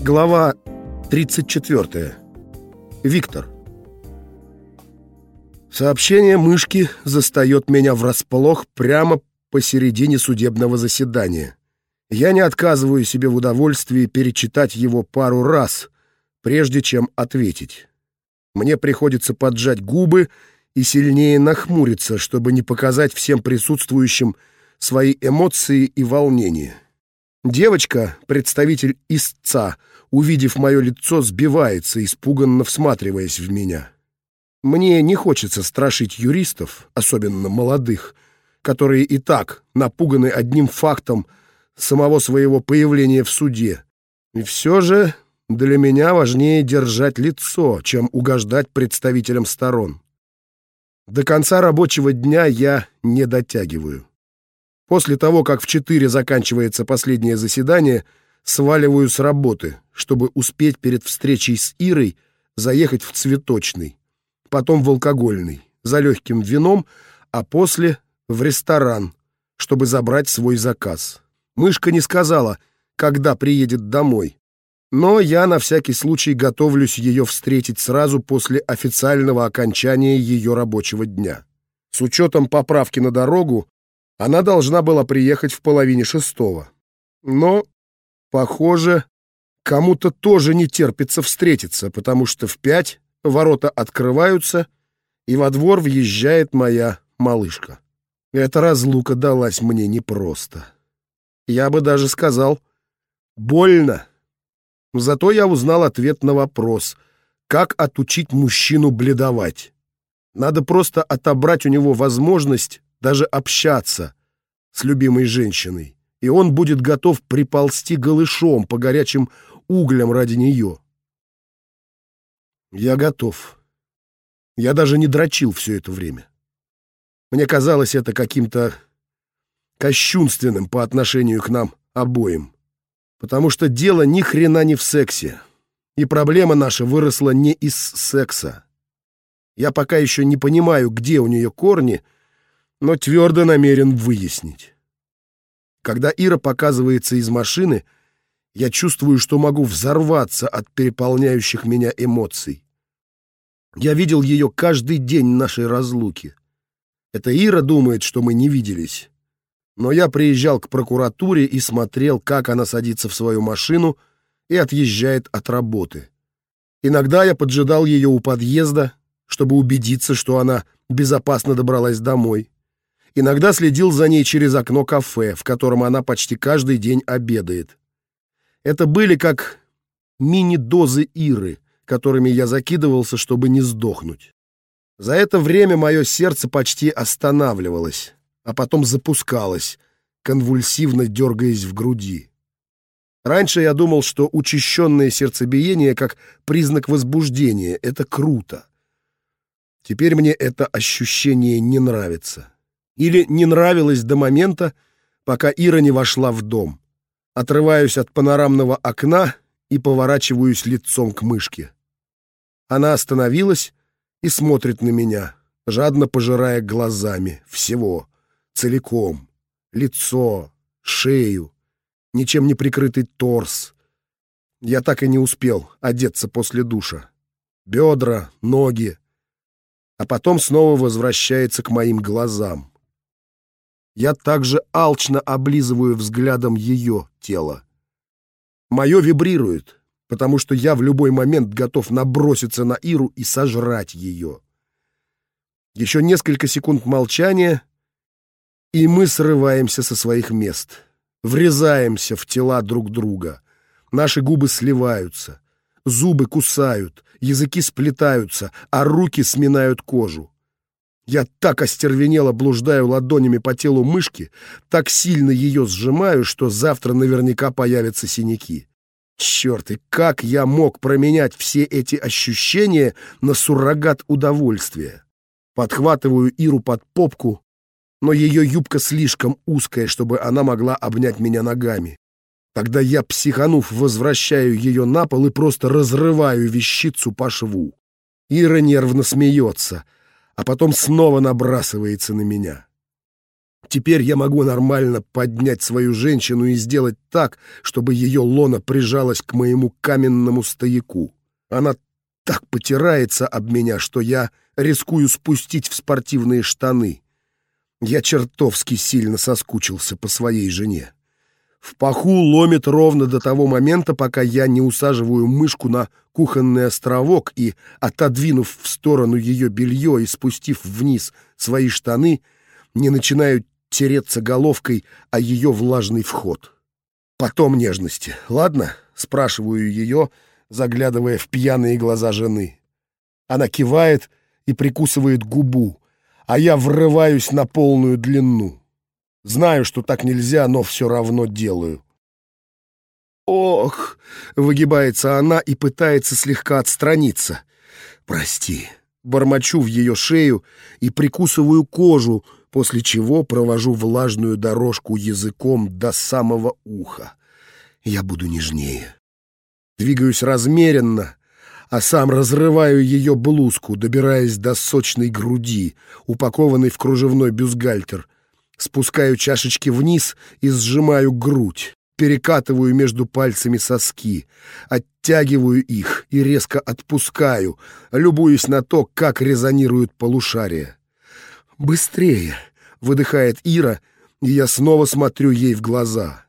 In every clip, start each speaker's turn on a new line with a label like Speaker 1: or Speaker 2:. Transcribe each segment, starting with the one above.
Speaker 1: Глава 34. Виктор. Сообщение мышки застает меня врасплох прямо посередине судебного заседания. Я не отказываю себе в удовольствии перечитать его пару раз, прежде чем ответить. Мне приходится поджать губы и сильнее нахмуриться, чтобы не показать всем присутствующим свои эмоции и волнения. Девочка, представитель истца, увидев мое лицо, сбивается, испуганно всматриваясь в меня. Мне не хочется страшить юристов, особенно молодых, которые и так напуганы одним фактом самого своего появления в суде. И все же для меня важнее держать лицо, чем угождать представителям сторон. До конца рабочего дня я не дотягиваю. После того, как в 4 заканчивается последнее заседание, сваливаю с работы, чтобы успеть перед встречей с Ирой заехать в цветочный, потом в алкогольный, за легким вином, а после в ресторан, чтобы забрать свой заказ. Мышка не сказала, когда приедет домой, но я на всякий случай готовлюсь ее встретить сразу после официального окончания ее рабочего дня. С учетом поправки на дорогу, она должна была приехать в половине шестого. Но, похоже, кому-то тоже не терпится встретиться, потому что в пять ворота открываются, и во двор въезжает моя малышка. Эта разлука далась мне непросто. Я бы даже сказал, больно. Зато я узнал ответ на вопрос, как отучить мужчину бледовать. Надо просто отобрать у него возможность даже общаться с любимой женщиной, и он будет готов приползти голышом по горячим углям ради нее. Я готов. Я даже не дрочил все это время. Мне казалось это каким-то кощунственным по отношению к нам обоим. Потому что дело ни хрена не в сексе. И проблема наша выросла не из секса. Я пока еще не понимаю, где у нее корни — но твердо намерен выяснить. Когда Ира показывается из машины, я чувствую, что могу взорваться от переполняющих меня эмоций. Я видел ее каждый день нашей разлуки. Это Ира думает, что мы не виделись. Но я приезжал к прокуратуре и смотрел, как она садится в свою машину и отъезжает от работы. Иногда я поджидал ее у подъезда, чтобы убедиться, что она безопасно добралась домой. Иногда следил за ней через окно кафе, в котором она почти каждый день обедает. Это были как мини-дозы Иры, которыми я закидывался, чтобы не сдохнуть. За это время мое сердце почти останавливалось, а потом запускалось, конвульсивно дергаясь в груди. Раньше я думал, что учащенное сердцебиение как признак возбуждения — это круто. Теперь мне это ощущение не нравится или не нравилось до момента, пока Ира не вошла в дом. Отрываюсь от панорамного окна и поворачиваюсь лицом к мышке. Она остановилась и смотрит на меня, жадно пожирая глазами всего, целиком, лицо, шею, ничем не прикрытый торс. Я так и не успел одеться после душа. Бедра, ноги, а потом снова возвращается к моим глазам. Я также алчно облизываю взглядом ее тело. Мое вибрирует, потому что я в любой момент готов наброситься на Иру и сожрать ее. Еще несколько секунд молчания, и мы срываемся со своих мест, врезаемся в тела друг друга. Наши губы сливаются, зубы кусают, языки сплетаются, а руки сминают кожу. Я так остервенело блуждаю ладонями по телу мышки, так сильно ее сжимаю, что завтра наверняка появятся синяки. Черт, и как я мог променять все эти ощущения на суррогат удовольствия? Подхватываю Иру под попку, но ее юбка слишком узкая, чтобы она могла обнять меня ногами. Тогда я, психанув, возвращаю ее на пол и просто разрываю вещицу по шву. Ира нервно смеется — а потом снова набрасывается на меня. Теперь я могу нормально поднять свою женщину и сделать так, чтобы ее лона прижалась к моему каменному стояку. Она так потирается об меня, что я рискую спустить в спортивные штаны. Я чертовски сильно соскучился по своей жене. В паху ломит ровно до того момента, пока я не усаживаю мышку на кухонный островок и, отодвинув в сторону ее белье и спустив вниз свои штаны, не начинаю тереться головкой о ее влажный вход. Потом нежности, ладно? Спрашиваю ее, заглядывая в пьяные глаза жены. Она кивает и прикусывает губу, а я врываюсь на полную длину. Знаю, что так нельзя, но все равно делаю. «Ох!» — выгибается она и пытается слегка отстраниться. «Прости». Бормочу в ее шею и прикусываю кожу, после чего провожу влажную дорожку языком до самого уха. Я буду нежнее. Двигаюсь размеренно, а сам разрываю ее блузку, добираясь до сочной груди, упакованной в кружевной бюстгальтер — Спускаю чашечки вниз и сжимаю грудь. Перекатываю между пальцами соски, оттягиваю их и резко отпускаю, любуясь на то, как резонируют полушария. «Быстрее!» — выдыхает Ира, и я снова смотрю ей в глаза.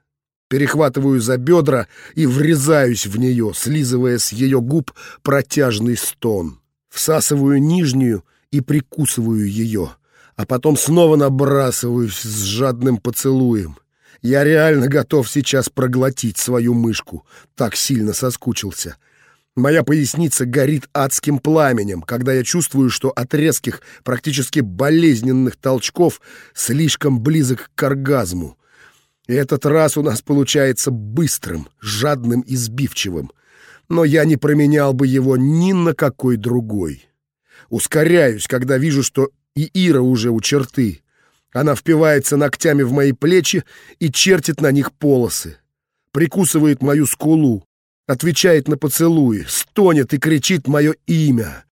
Speaker 1: Перехватываю за бедра и врезаюсь в нее, слизывая с ее губ протяжный стон. Всасываю нижнюю и прикусываю ее а потом снова набрасываюсь с жадным поцелуем. Я реально готов сейчас проглотить свою мышку. Так сильно соскучился. Моя поясница горит адским пламенем, когда я чувствую, что от резких, практически болезненных толчков слишком близок к оргазму. И этот раз у нас получается быстрым, жадным и сбивчивым. Но я не променял бы его ни на какой другой. Ускоряюсь, когда вижу, что и Ира уже у черты. Она впивается ногтями в мои плечи и чертит на них полосы. Прикусывает мою скулу, отвечает на поцелуи, стонет и кричит мое имя.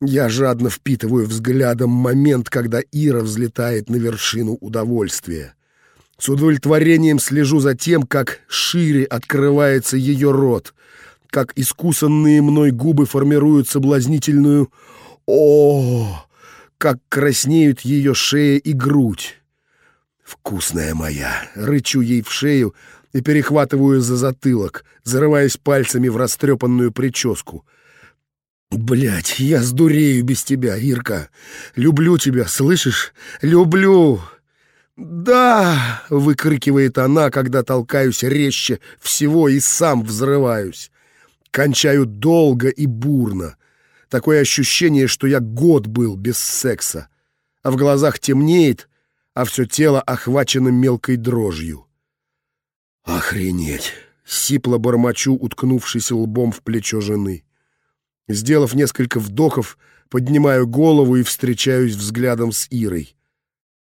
Speaker 1: Я жадно впитываю взглядом момент, когда Ира взлетает на вершину удовольствия. С удовлетворением слежу за тем, как шире открывается ее рот, как искусанные мной губы формируют соблазнительную «О!» Как краснеют ее шея и грудь. «Вкусная моя!» — рычу ей в шею и перехватываю за затылок, зарываясь пальцами в растрепанную прическу. Блять, я сдурею без тебя, Ирка. Люблю тебя, слышишь? Люблю!» «Да!» — выкрикивает она, когда толкаюсь резче всего и сам взрываюсь. Кончаю долго и бурно. Такое ощущение, что я год был без секса. А в глазах темнеет, а все тело охвачено мелкой дрожью. «Охренеть!» — сипло бормочу, уткнувшись лбом в плечо жены. Сделав несколько вдохов, поднимаю голову и встречаюсь взглядом с Ирой.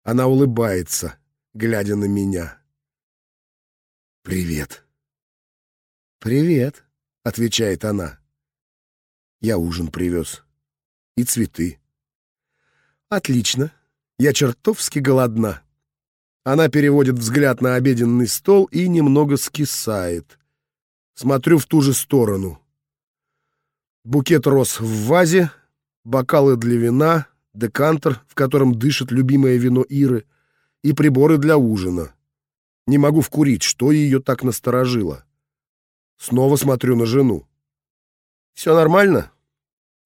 Speaker 1: Она улыбается, глядя на меня. «Привет». «Привет», — отвечает она. Я ужин привез. И цветы. Отлично. Я чертовски голодна. Она переводит взгляд на обеденный стол и немного скисает. Смотрю в ту же сторону. Букет роз в вазе, бокалы для вина, декантер, в котором дышит любимое вино Иры, и приборы для ужина. Не могу вкурить, что ее так насторожило. Снова смотрю на жену. «Все нормально?»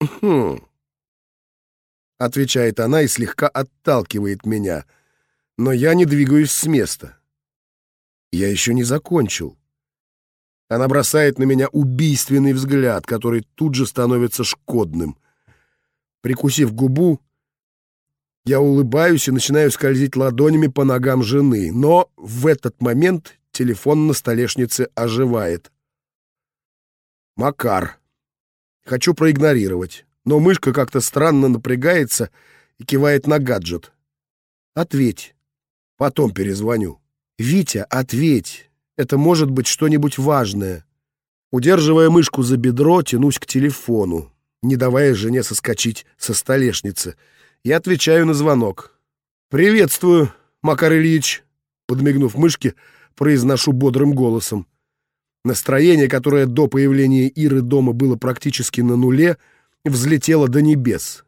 Speaker 1: «Хм...» Отвечает она и слегка отталкивает меня, но я не двигаюсь с места. Я еще не закончил. Она бросает на меня убийственный взгляд, который тут же становится шкодным. Прикусив губу, я улыбаюсь и начинаю скользить ладонями по ногам жены, но в этот момент телефон на столешнице оживает. Макар. Хочу проигнорировать, но мышка как-то странно напрягается и кивает на гаджет. «Ответь. Потом перезвоню». «Витя, ответь. Это может быть что-нибудь важное». Удерживая мышку за бедро, тянусь к телефону, не давая жене соскочить со столешницы, и отвечаю на звонок. «Приветствую. Макар Ильич, подмигнув мышке, произношу бодрым голосом. Настроение, которое до появления Иры дома было практически на нуле, взлетело до небес.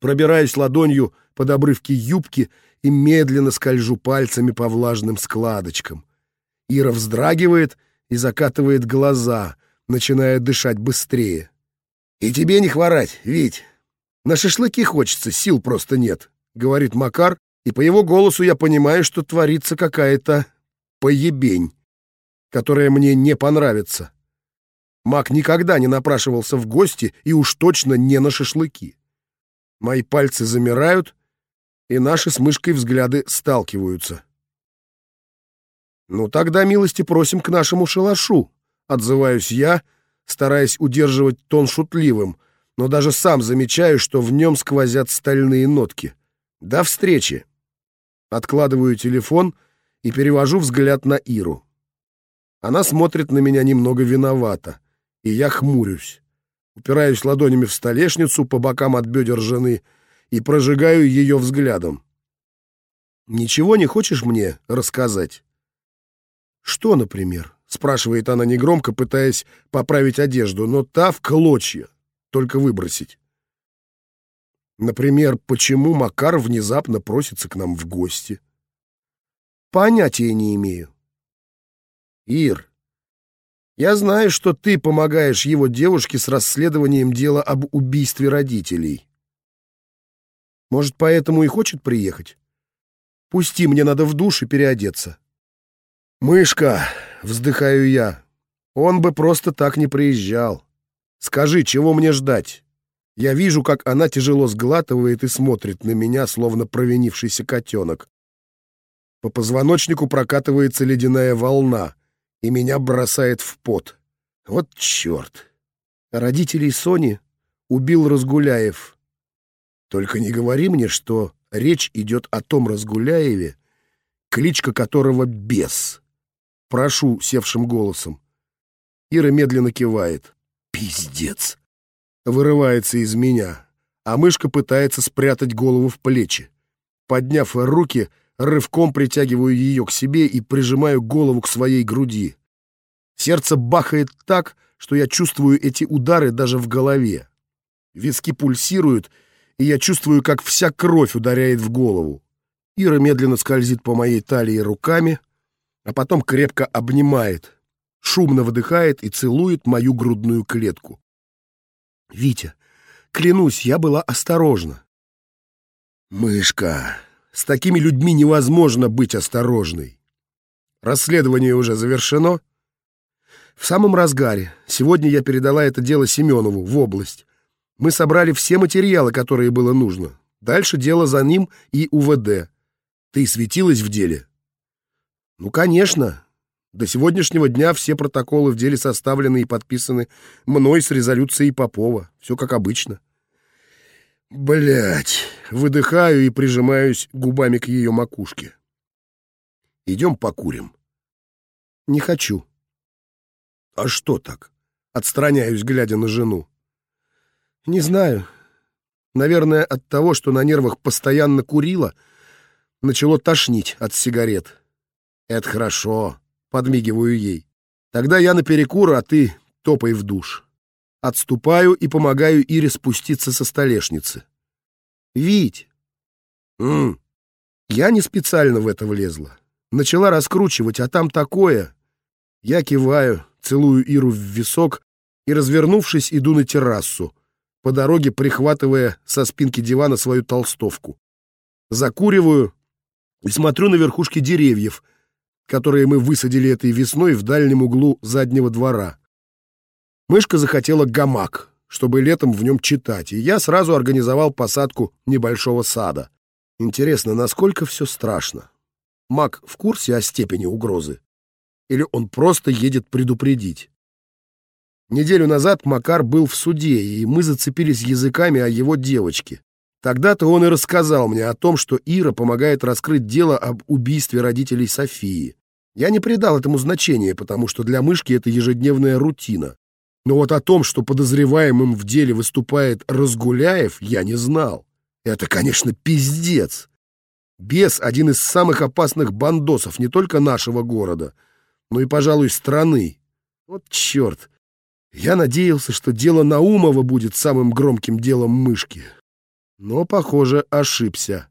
Speaker 1: Пробираюсь ладонью под обрывки юбки и медленно скольжу пальцами по влажным складочкам. Ира вздрагивает и закатывает глаза, начиная дышать быстрее. «И тебе не хворать, Вить. На шашлыки хочется, сил просто нет», — говорит Макар, и по его голосу я понимаю, что творится какая-то поебень которая мне не понравится. Мак никогда не напрашивался в гости и уж точно не на шашлыки. Мои пальцы замирают, и наши с мышкой взгляды сталкиваются. «Ну тогда милости просим к нашему шалашу», — отзываюсь я, стараясь удерживать тон шутливым, но даже сам замечаю, что в нем сквозят стальные нотки. «До встречи!» Откладываю телефон и перевожу взгляд на Иру. Она смотрит на меня немного виновато, и я хмурюсь. Упираюсь ладонями в столешницу по бокам от бедер жены и прожигаю ее взглядом. «Ничего не хочешь мне рассказать?» «Что, например?» — спрашивает она негромко, пытаясь поправить одежду, но та в клочья, только выбросить. Например, почему Макар внезапно просится к нам в гости? Понятия не имею. Ир, я знаю, что ты помогаешь его девушке с расследованием дела об убийстве родителей. Может, поэтому и хочет приехать? Пусти, мне надо в душ и переодеться. Мышка, вздыхаю я, он бы просто так не приезжал. Скажи, чего мне ждать? Я вижу, как она тяжело сглатывает и смотрит на меня, словно провинившийся котенок. По позвоночнику прокатывается ледяная волна и меня бросает в пот. Вот черт! Родителей Сони убил Разгуляев. Только не говори мне, что речь идет о том Разгуляеве, кличка которого Бес. Прошу севшим голосом. Ира медленно кивает. Пиздец! Вырывается из меня, а мышка пытается спрятать голову в плечи. Подняв руки, рывком притягиваю ее к себе и прижимаю голову к своей груди. Сердце бахает так, что я чувствую эти удары даже в голове. Виски пульсируют, и я чувствую, как вся кровь ударяет в голову. Ира медленно скользит по моей талии руками, а потом крепко обнимает, шумно выдыхает и целует мою грудную клетку. «Витя, клянусь, я была осторожна». «Мышка, с такими людьми невозможно быть осторожной. Расследование уже завершено?» В самом разгаре. Сегодня я передала это дело Семенову в область. Мы собрали все материалы, которые было нужно. Дальше дело за ним и УВД. Ты светилась в деле? Ну, конечно. До сегодняшнего дня все протоколы в деле составлены и подписаны мной с резолюцией Попова. Все как обычно. Блять, выдыхаю и прижимаюсь губами к ее макушке. Идем покурим. Не хочу. А что так? Отстраняюсь, глядя на жену. Не знаю. Наверное, от того, что на нервах постоянно курила, начало тошнить от сигарет. Это хорошо, подмигиваю ей. Тогда я на перекур, а ты топай в душ. Отступаю и помогаю Ире спуститься со столешницы. Вить! М -м. Я не специально в это влезла. Начала раскручивать, а там такое. Я киваю, целую Иру в висок и, развернувшись, иду на террасу, по дороге прихватывая со спинки дивана свою толстовку. Закуриваю и смотрю на верхушки деревьев, которые мы высадили этой весной в дальнем углу заднего двора. Мышка захотела гамак, чтобы летом в нем читать, и я сразу организовал посадку небольшого сада. Интересно, насколько все страшно? Мак в курсе о степени угрозы? или он просто едет предупредить. Неделю назад Макар был в суде, и мы зацепились языками о его девочке. Тогда-то он и рассказал мне о том, что Ира помогает раскрыть дело об убийстве родителей Софии. Я не придал этому значения, потому что для мышки это ежедневная рутина. Но вот о том, что подозреваемым в деле выступает Разгуляев, я не знал. Это, конечно, пиздец. Бес — один из самых опасных бандосов не только нашего города, но и, пожалуй, страны. Вот черт! Я надеялся, что дело Наумова будет самым громким делом мышки. Но, похоже, ошибся.